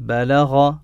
بلغ